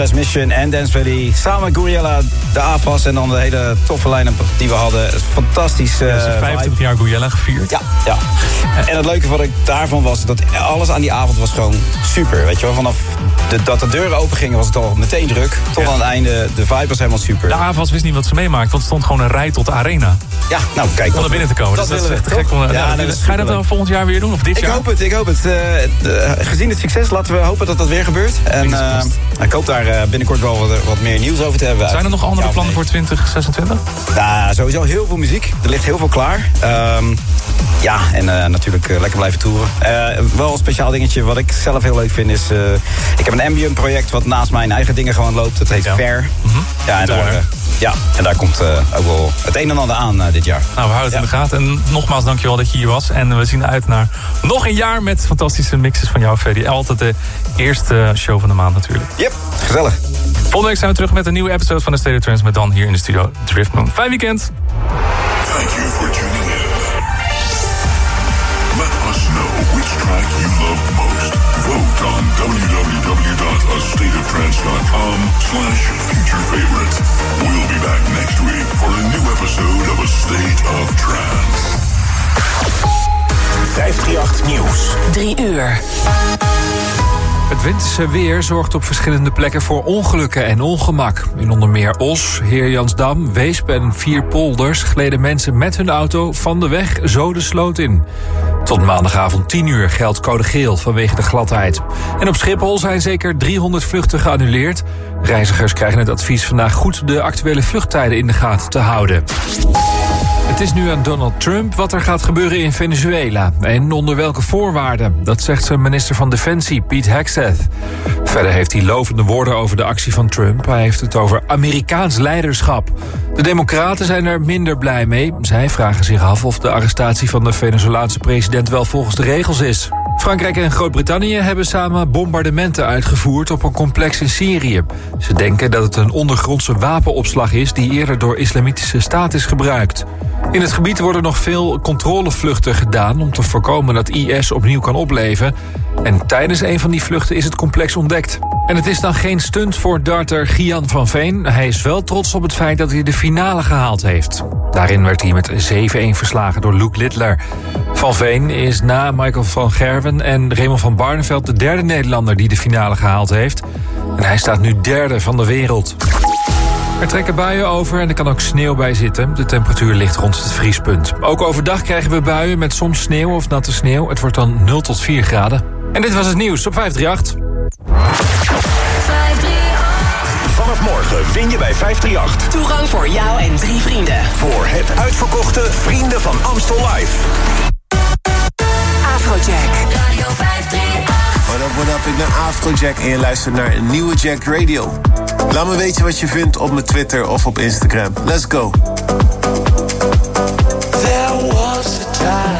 Transmission en Dance Valley. Samen met Guriella, de AFAS en dan de hele toffe line die we hadden. Fantastisch. Uh, ja, 25 jaar Guriella gevierd. Ja, ja. En het leuke wat ik daarvan was, dat alles aan die avond was gewoon super. Weet je wel, vanaf de, dat de deuren open gingen was het al meteen druk. Tot aan het einde, de vibe was helemaal super. De AFAS wist niet wat ze meemaakt, want er stond gewoon een rij tot de arena. Ja, nou kijk. Om naar binnen te komen. Dat, dus dat is echt gek. Om, ja, nee, ga je dat dan volgend jaar weer doen? Of dit ik jaar? hoop het, ik hoop het. Uh, gezien het succes laten we hopen dat dat weer gebeurt. En uh, ik hoop daar uh, binnenkort wel wat, wat, meer nieuws over te hebben. Zijn er nog andere ja, plannen nee. voor 2026? Nou, sowieso heel veel muziek. Er ligt heel veel klaar. Um, ja, en natuurlijk lekker blijven toeren. wel een speciaal dingetje wat ik zelf heel leuk vind is... ik heb een ambient project wat naast mijn eigen dingen gewoon loopt. Dat heet ja. Fair. Mm -hmm. Ja, en daar, ja, en daar komt ook wel het een en ander aan dit jaar. Nou, we houden het in de gaten. En nogmaals, dankjewel dat je hier was. En we zien uit naar nog een jaar met fantastische mixes van jou, Freddy. Altijd de eerste show van de maand natuurlijk. Yep, gezellig. Volgende week zijn we terug met een nieuwe episode van de State of Trends... met dan hier in de studio Drift Moon. Fijn weekend. Thank you for tuning in. Let us know which track you love most. Vote on www.astateoftrance.com slash future favorite. We'll be back next week for a new episode of A State of Trance. 538 Nieuws. 3 uur. Het winterse weer zorgt op verschillende plekken voor ongelukken en ongemak. In onder meer Os, Heerjansdam, Weesp en Vierpolders... gleden mensen met hun auto van de weg zo de sloot in. Tot maandagavond 10 uur geldt code geel vanwege de gladheid. En op Schiphol zijn zeker 300 vluchten geannuleerd. Reizigers krijgen het advies vandaag goed de actuele vluchttijden in de gaten te houden. Het is nu aan Donald Trump wat er gaat gebeuren in Venezuela. En onder welke voorwaarden. Dat zegt zijn minister van Defensie, Pete Hegseth. Verder heeft hij lovende woorden over de actie van Trump. Hij heeft het over Amerikaans leiderschap. De democraten zijn er minder blij mee. Zij vragen zich af of de arrestatie van de Venezolaanse president wel volgens de regels is. Frankrijk en Groot-Brittannië hebben samen bombardementen uitgevoerd op een complex in Syrië. Ze denken dat het een ondergrondse wapenopslag is die eerder door islamitische staat is gebruikt. In het gebied worden nog veel controlevluchten gedaan om te voorkomen dat IS opnieuw kan opleven. En tijdens een van die vluchten is het complex ontdekt. En het is dan geen stunt voor darter Gian van Veen. Hij is wel trots op het feit dat hij de finale gehaald heeft. Daarin werd hij met 7-1 verslagen door Luke Littler. Van Veen is na Michael van Gerwen en Raymond van Barneveld... de derde Nederlander die de finale gehaald heeft. En hij staat nu derde van de wereld. Er trekken buien over en er kan ook sneeuw bij zitten. De temperatuur ligt rond het vriespunt. Ook overdag krijgen we buien met soms sneeuw of natte sneeuw. Het wordt dan 0 tot 4 graden. En dit was het nieuws op 538. Vanaf morgen win je bij 538. Toegang voor jou en drie vrienden. Voor het uitverkochte Vrienden van Amstel Live. Afrojack. Radio 538. What up, what up, ik ben Afrojack en je luistert naar een nieuwe Jack Radio. Laat me weten wat je vindt op mijn Twitter of op Instagram. Let's go. There was a time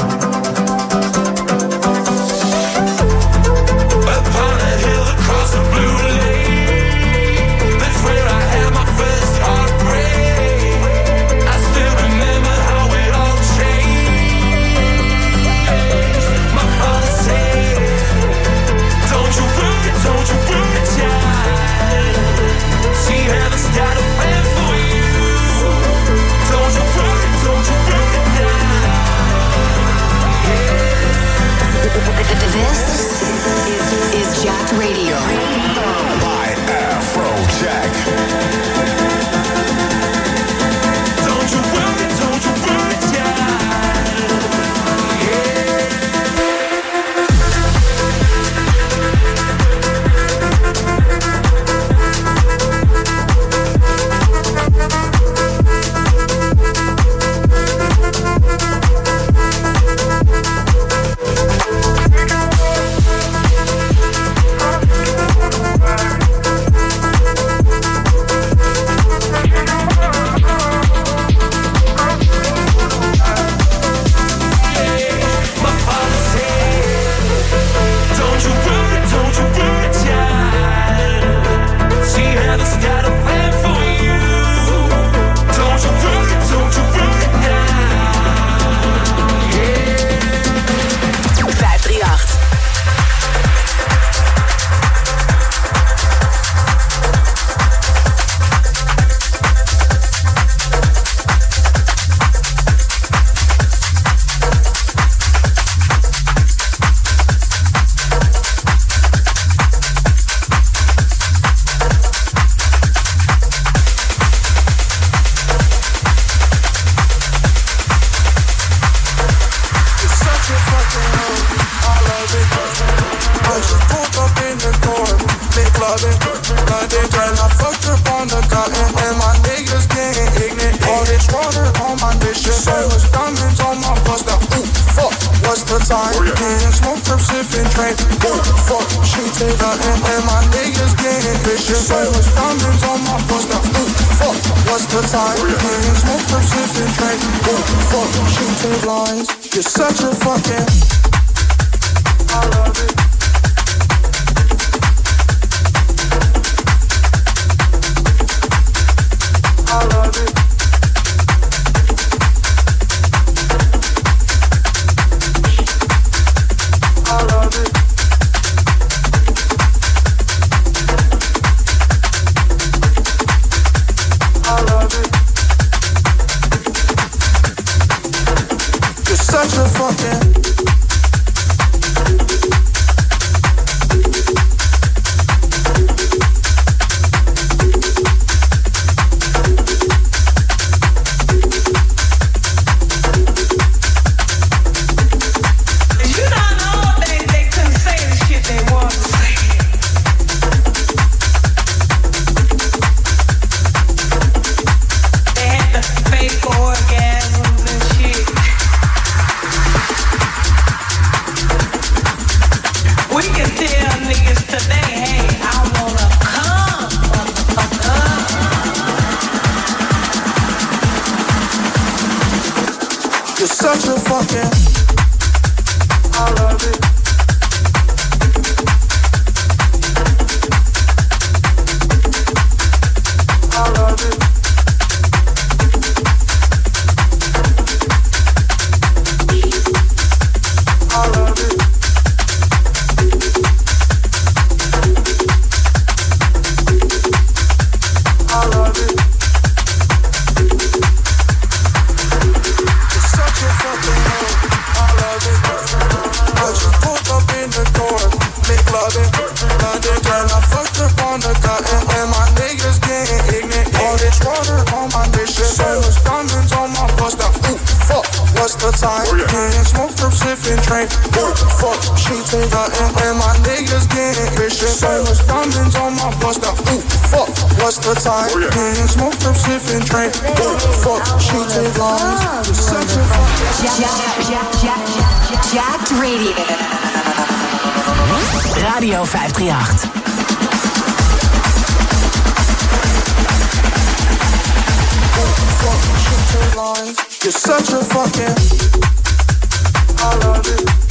You're such a fucking You're such a fucking. I love it. She take her and when my niggas getting rich. And famous Diamonds on my bust up, ooh, fuck, what's the time? Oh, yeah. Getting smoked up, drink, ooh, fuck She take lines, such a fuck Jack Radio. Radio 538 You're such a fucking. I love it.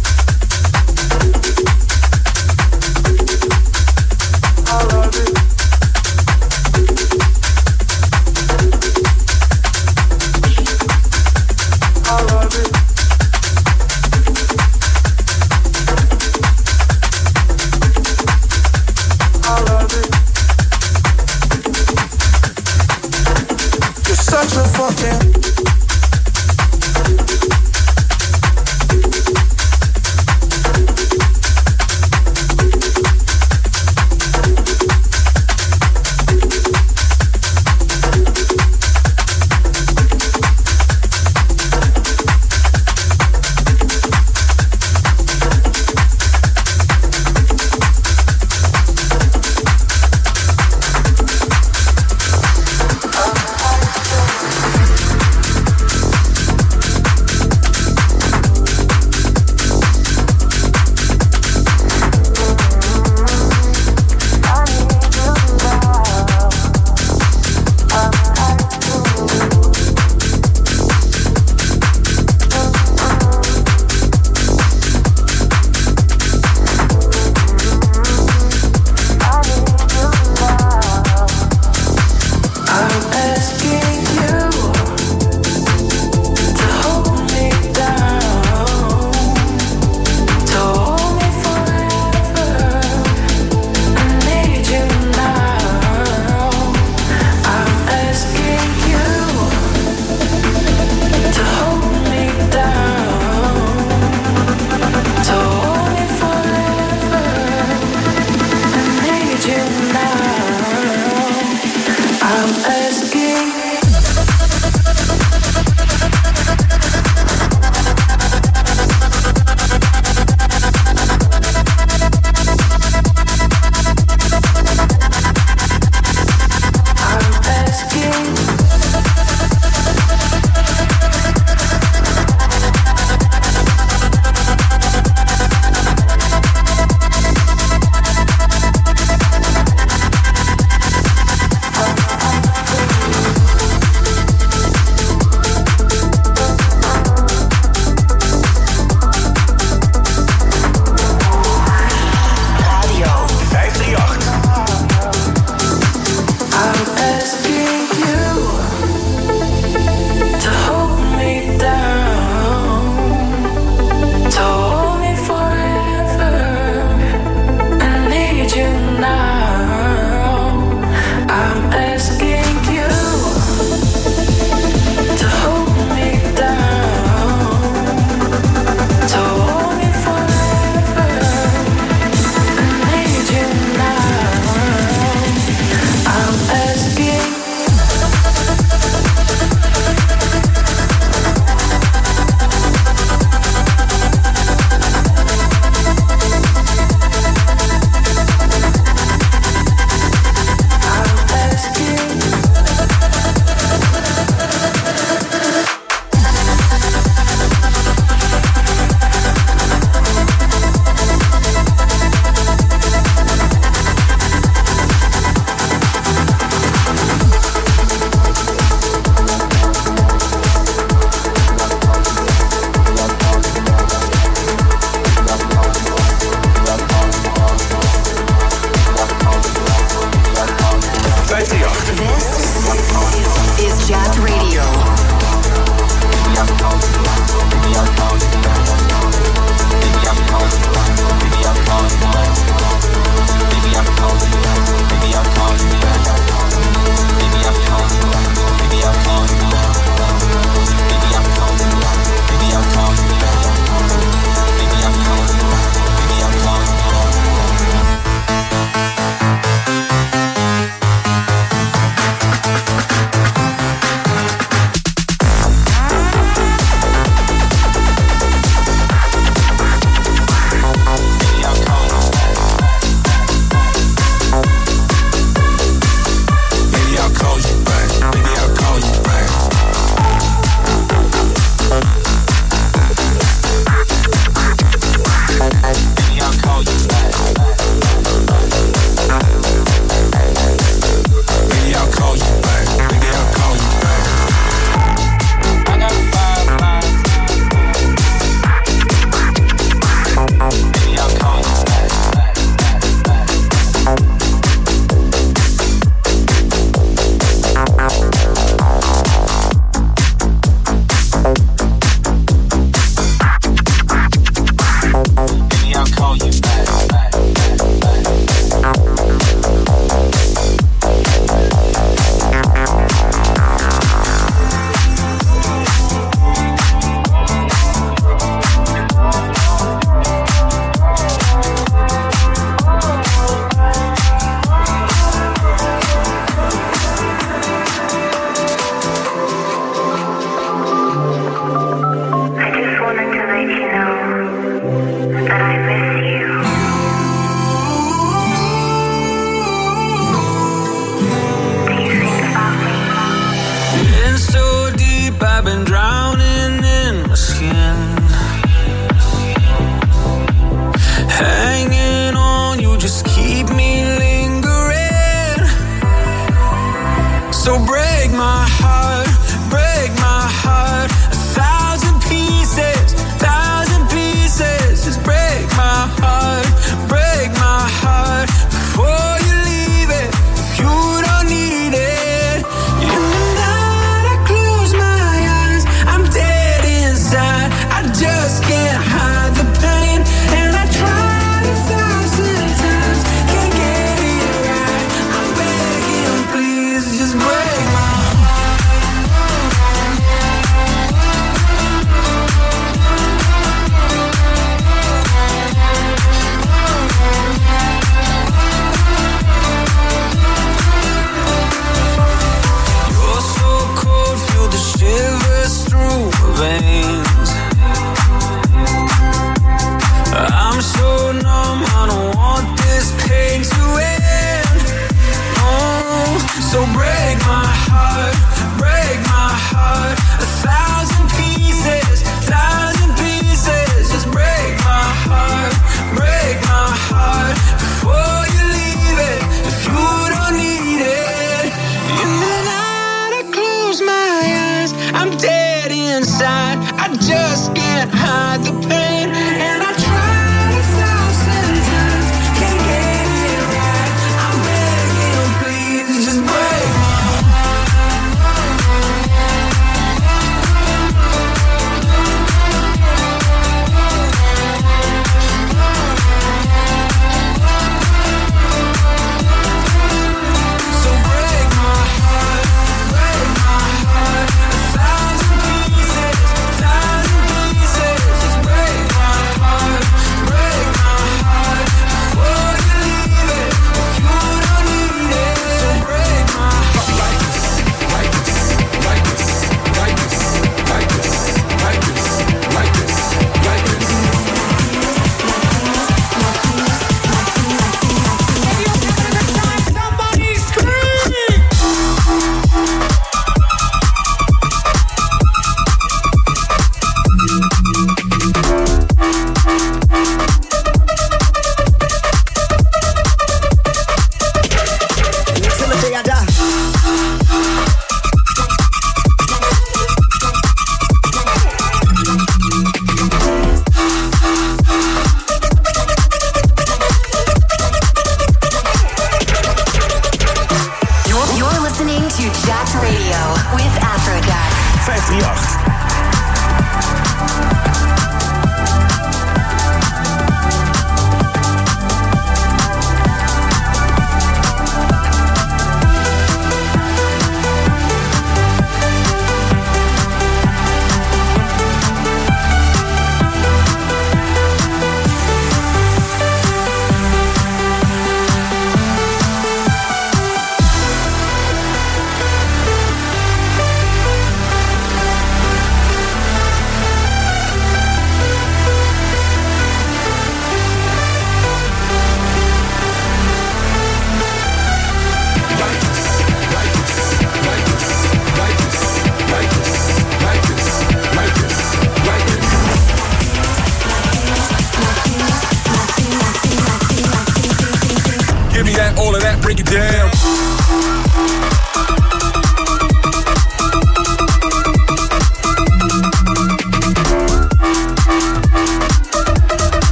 break my heart, break my heart.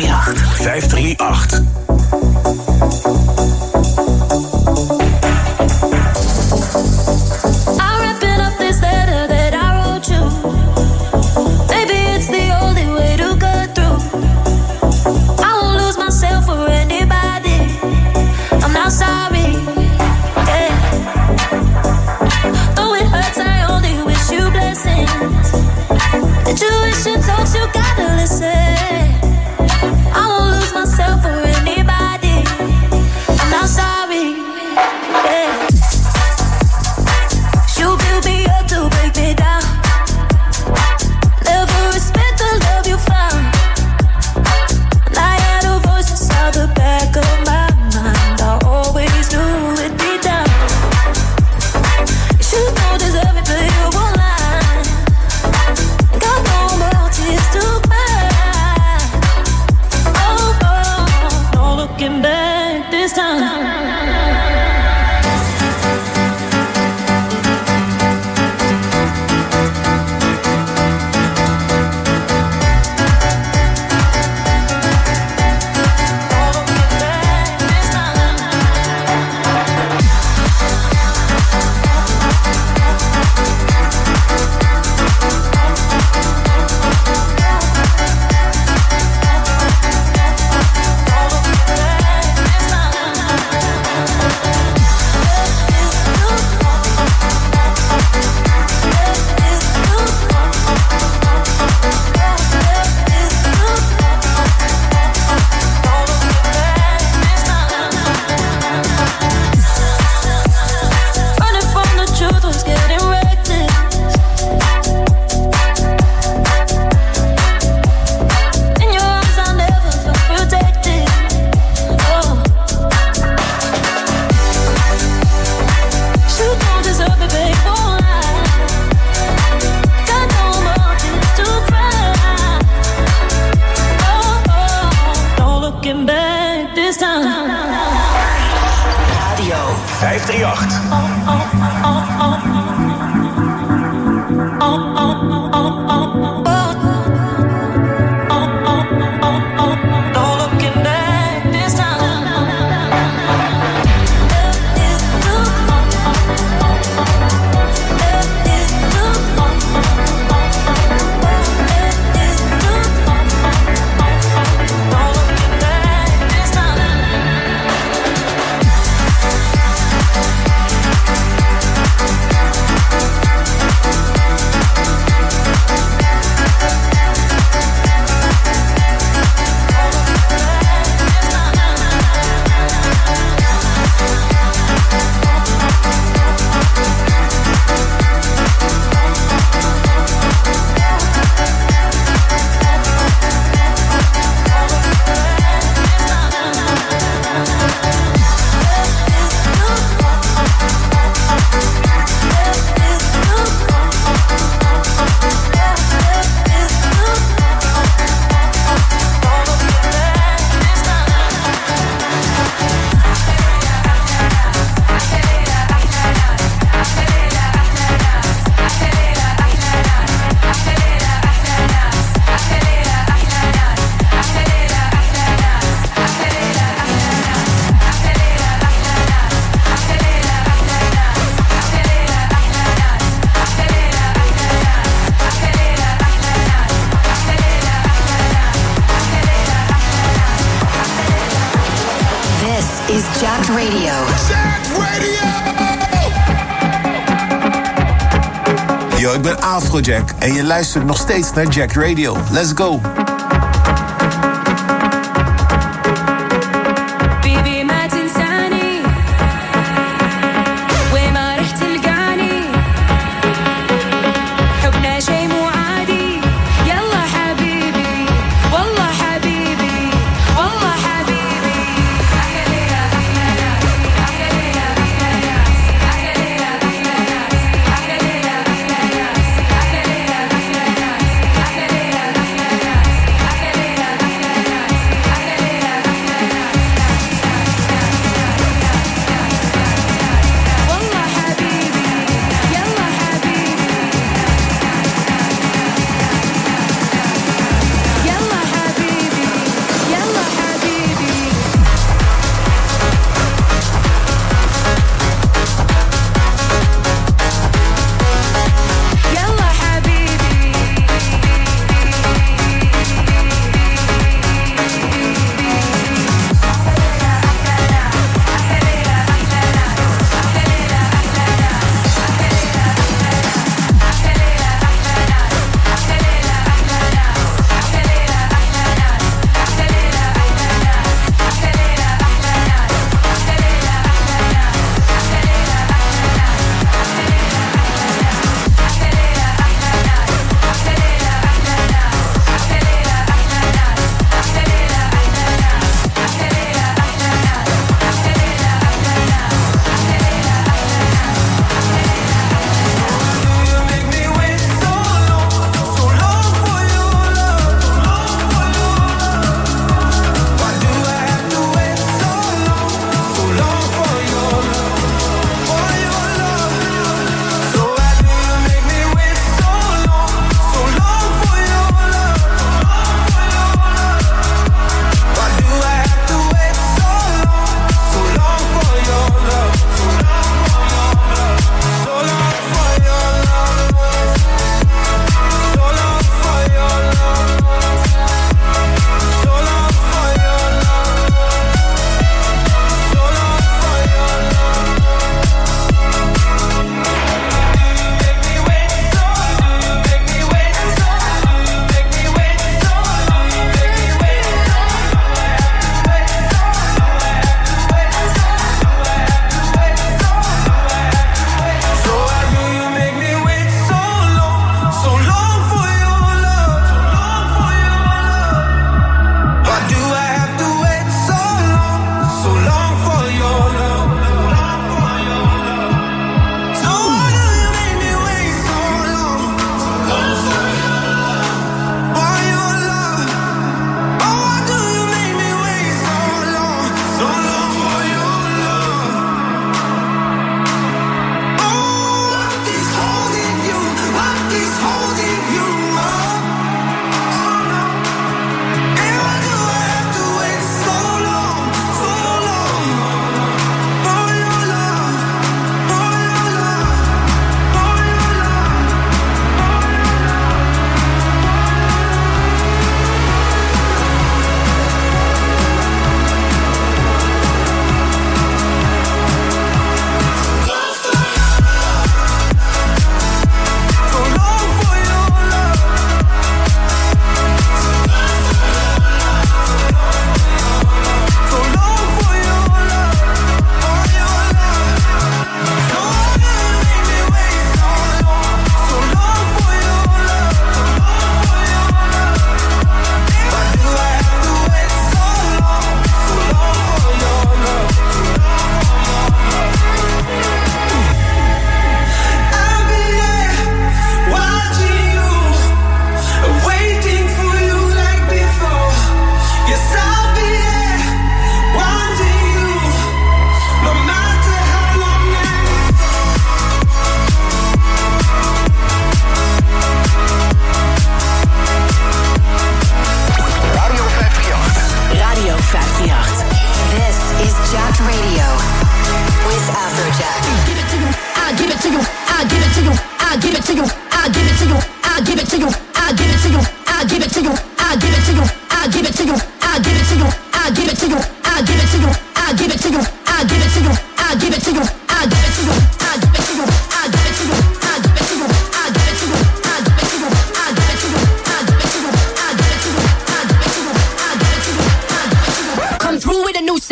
538. 538. Jack en je luistert nog steeds naar Jack Radio. Let's go!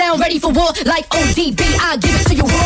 down, ready for war like ODB. I give it to you.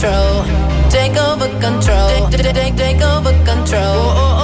control. Take over control. Take, take, take over control.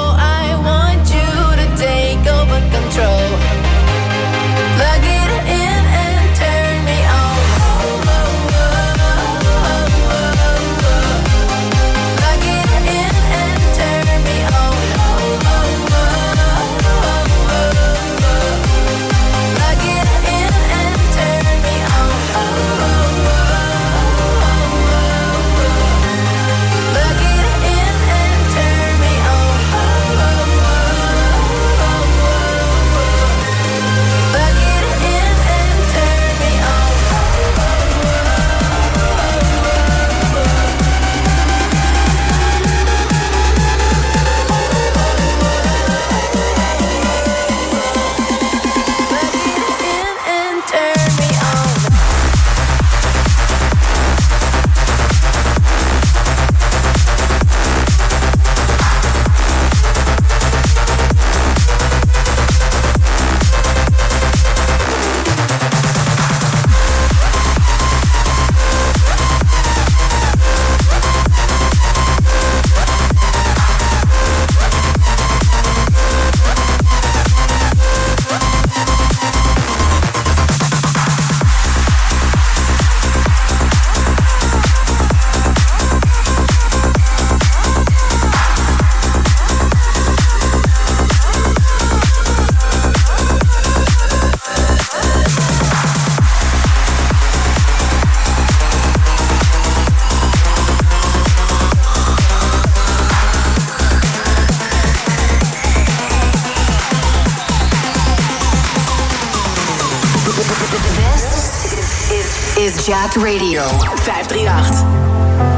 Is Jack Radio 538.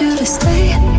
You to stay